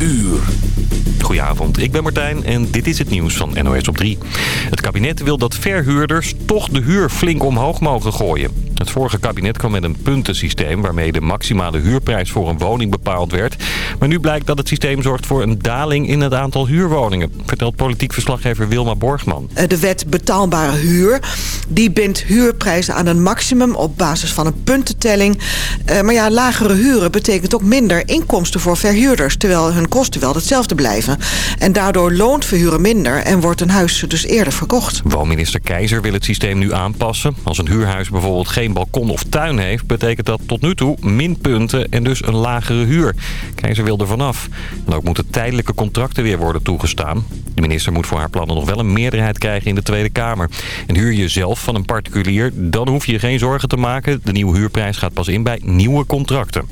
uur. Goedenavond, ik ben Martijn en dit is het nieuws van NOS op 3. Het kabinet wil dat verhuurders toch de huur flink omhoog mogen gooien. Het vorige kabinet kwam met een puntensysteem waarmee de maximale huurprijs voor een woning bepaald werd. Maar nu blijkt dat het systeem zorgt voor een daling in het aantal huurwoningen. Vertelt politiek verslaggever Wilma Borgman. Eh, de wet betaalbare huur, die bindt huurprijzen aan een maximum op basis van een puntentelling. Eh, maar ja, lagere huren betekent ook minder inkomsten voor verhuurders. Terwijl hun kosten wel hetzelfde blijven. En daardoor loont verhuren minder en wordt een huis dus eerder verkocht. Woonminister Keizer wil het systeem nu aanpassen. Als een huurhuis bijvoorbeeld geen balkon of tuin heeft... betekent dat tot nu toe minpunten en dus een lagere huur. Keizer wil er vanaf. En ook moeten tijdelijke contracten weer worden toegestaan. De minister moet voor haar plannen nog wel een meerderheid krijgen in de Tweede Kamer. En huur je zelf van een particulier, dan hoef je geen zorgen te maken. De nieuwe huurprijs gaat pas in bij nieuwe contracten.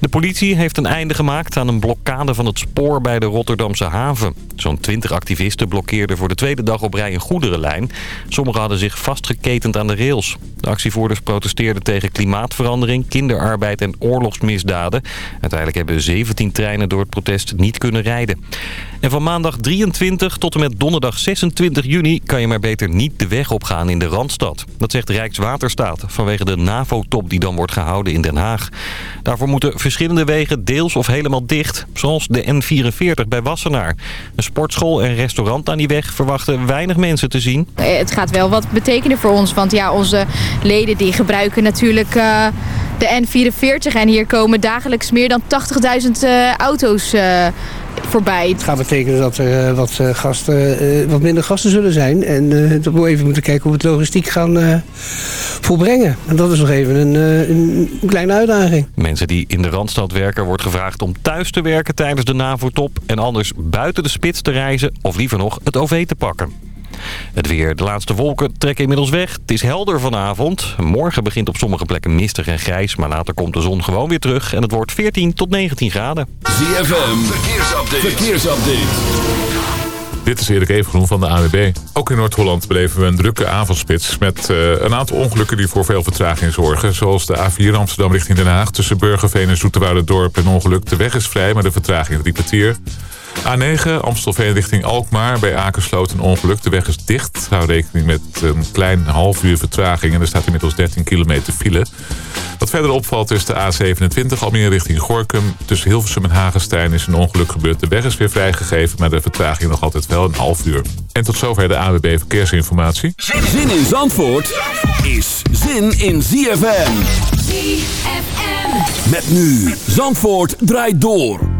De politie heeft een einde gemaakt aan een blokkade van het spoor bij de Rotterdamse haven. Zo'n 20 activisten blokkeerden voor de tweede dag op rij een goederenlijn. Sommigen hadden zich vastgeketend aan de rails. De actievoerders protesteerden tegen klimaatverandering, kinderarbeid en oorlogsmisdaden. Uiteindelijk hebben 17 treinen door het protest niet kunnen rijden. En van maandag 23 tot en met donderdag 26 juni kan je maar beter niet de weg opgaan in de Randstad. Dat zegt Rijkswaterstaat vanwege de NAVO-top die dan wordt gehouden in Den Haag. Daarvoor moeten verschillende wegen deels of helemaal dicht, zoals de N44 bij Wassenaar. Sportschool en restaurant aan die weg verwachten weinig mensen te zien. Het gaat wel wat betekenen voor ons, want ja, onze leden die gebruiken natuurlijk... Uh de N44 en hier komen dagelijks meer dan 80.000 uh, auto's uh, voorbij. Het gaat betekenen dat er uh, wat, gasten, wat minder gasten zullen zijn. En dat we even moeten kijken hoe we het logistiek gaan volbrengen. En dat is nog even een, een, kleine uitdaging. Mensen die in de Randstad werken wordt gevraagd om thuis te werken tijdens de NAVO-top. En anders buiten de spits te reizen of liever nog het OV te pakken. Het weer. De laatste wolken trekken inmiddels weg. Het is helder vanavond. Morgen begint op sommige plekken mistig en grijs. Maar later komt de zon gewoon weer terug. En het wordt 14 tot 19 graden. ZFM. Verkeersupdate. Verkeersupdate. Dit is Erik Evengroen van de AWB. Ook in Noord-Holland beleven we een drukke avondspits... met uh, een aantal ongelukken die voor veel vertraging zorgen. Zoals de A4 Amsterdam richting Den Haag... tussen Burgerveen en Dorp een ongeluk. De weg is vrij, maar de vertraging drie kwartier. A9 Amstelveen richting Alkmaar. Bij Akersloot een ongeluk. De weg is dicht. Hou rekening met een klein half uur vertraging. En er staat inmiddels 13 kilometer file. Wat verder opvalt is de A27 Almere richting Gorkum. Tussen Hilversum en Hagenstein is een ongeluk gebeurd. De weg is weer vrijgegeven, maar de vertraging nog altijd wel een half uur. En tot zover de AWB Verkeersinformatie. Zin in Zandvoort is zin in ZFM. ZFM. Met nu Zandvoort draait door.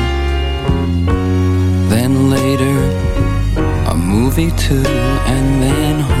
then later, a movie too, and then home.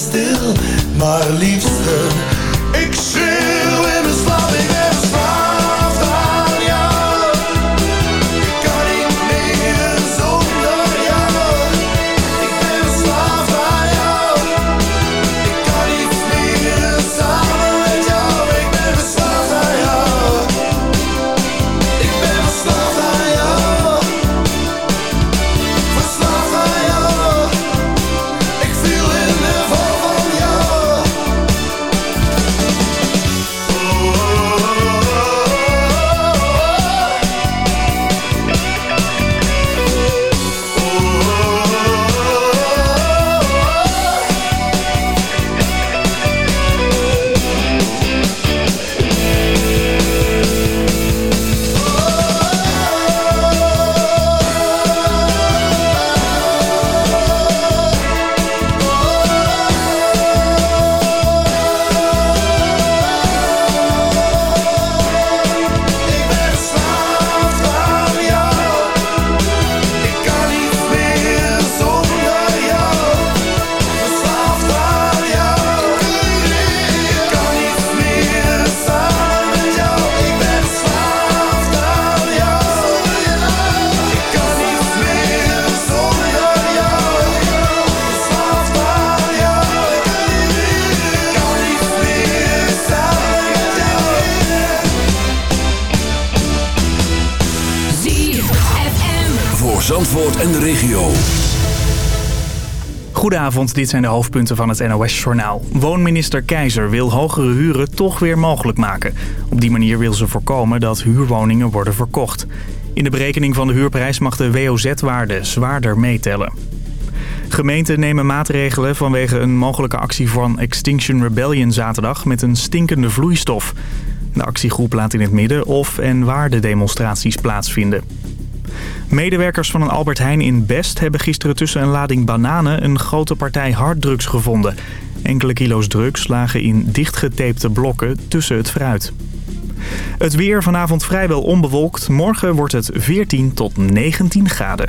Stil Maar liefste, Zandvoort en de regio. Goedenavond, dit zijn de hoofdpunten van het NOS-journaal. Woonminister Keizer wil hogere huren toch weer mogelijk maken. Op die manier wil ze voorkomen dat huurwoningen worden verkocht. In de berekening van de huurprijs mag de WOZ-waarde zwaarder meetellen. Gemeenten nemen maatregelen vanwege een mogelijke actie van Extinction Rebellion zaterdag met een stinkende vloeistof. De actiegroep laat in het midden of en waar de demonstraties plaatsvinden. Medewerkers van een Albert Heijn in Best hebben gisteren tussen een lading bananen een grote partij harddrugs gevonden. Enkele kilo's drugs lagen in dichtgetapte blokken tussen het fruit. Het weer vanavond vrijwel onbewolkt. Morgen wordt het 14 tot 19 graden.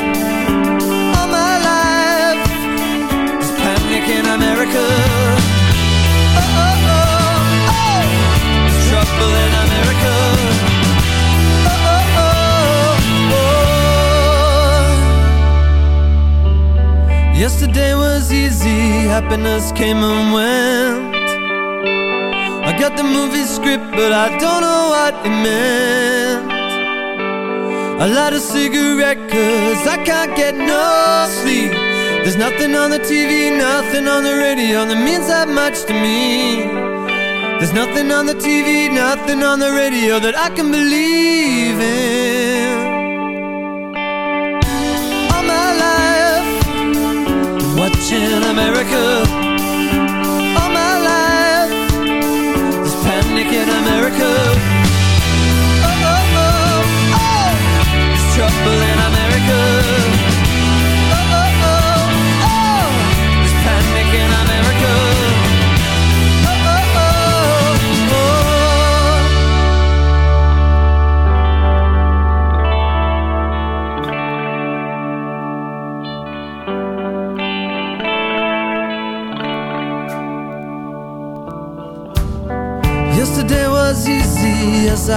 happiness came and went. I got the movie script but I don't know what it meant. I light a cigarette cause I can't get no sleep. There's nothing on the TV, nothing on the radio that means that much to me. There's nothing on the TV, nothing on the radio that I can believe in. All my life, watching America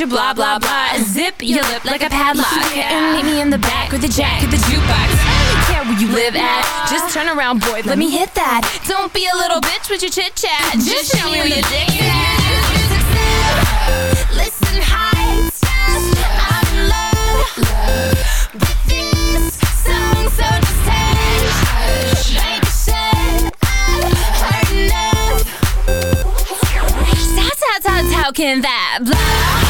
your blah blah blah. Zip your lip like a padlock. And meet me in the back with the jack of the jukebox. I don't care where you live at. Just turn around, boy. Let me hit that. Don't be a little bitch with your chit chat. Just show me where your dick is. Listen, high. I'm in love with this song, so just hush. Like said, I've heard enough. How, how, how, how can that blah,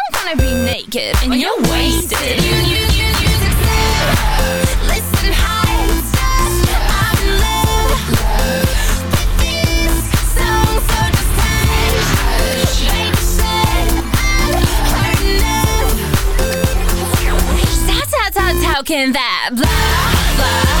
gonna be naked and you're wasted. You, you, you, you said Listen, high stuff. I'm in love with this song So just hush Like I said, I've heard enough How, how, how, how can that blah, blah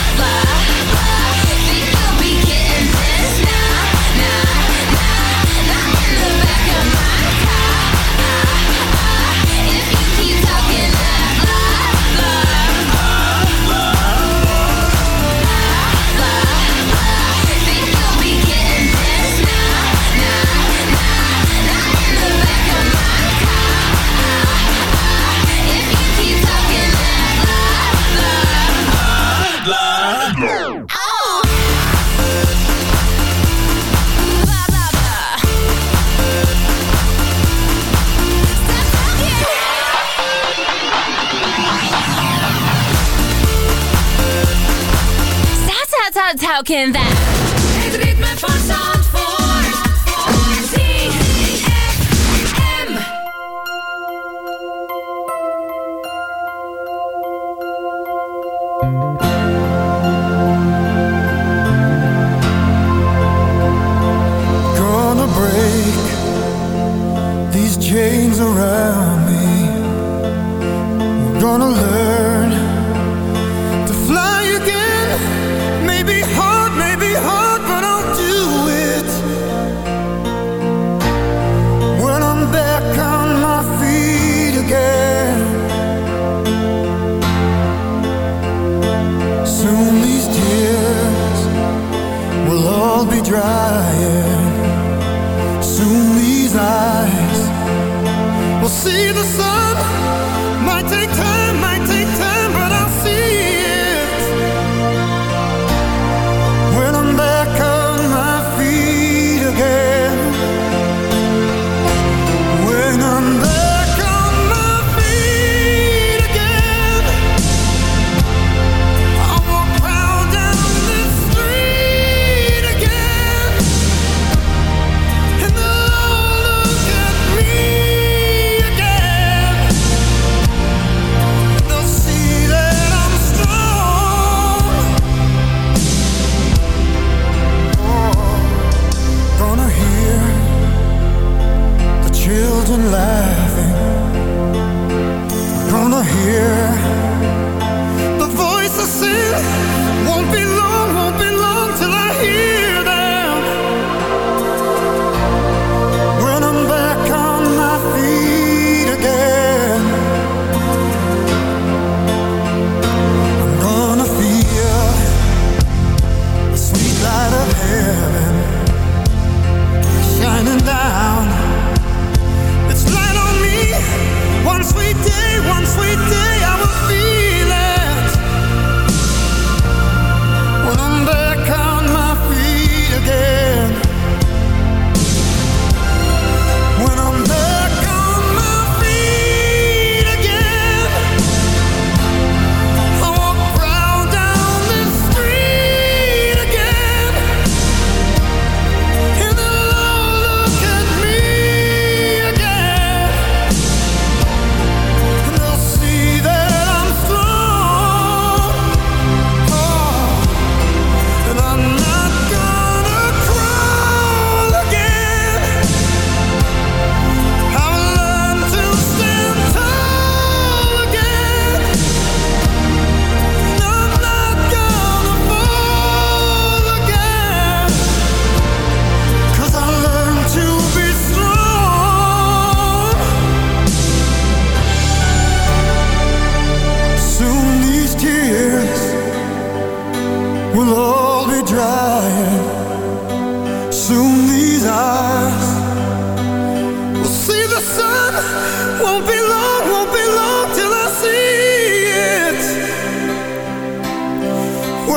How can that? Children laughing. Gonna hear the voice of sin. Won't be long,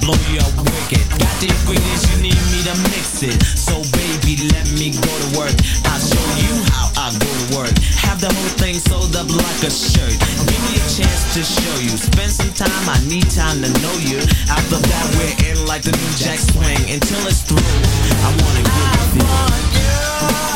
blow you wicked. Got the ingredients you need me to mix it. So baby, let me go to work. I'll show you how I go to work. Have the whole thing sold up like a shirt. Give me a chance to show you. Spend some time, I need time to know you. After that, we're in like the new jack swing. Until it's through, I wanna get with you.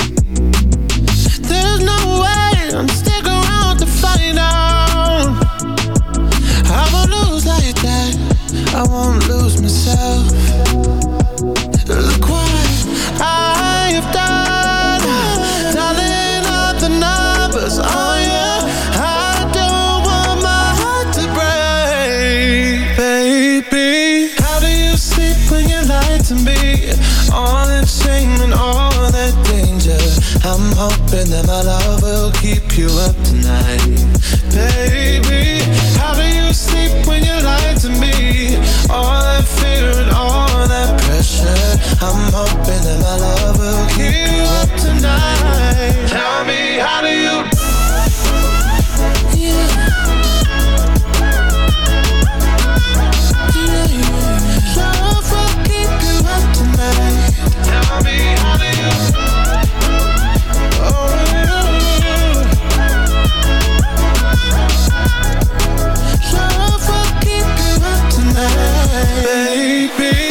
my love will keep you up. baby.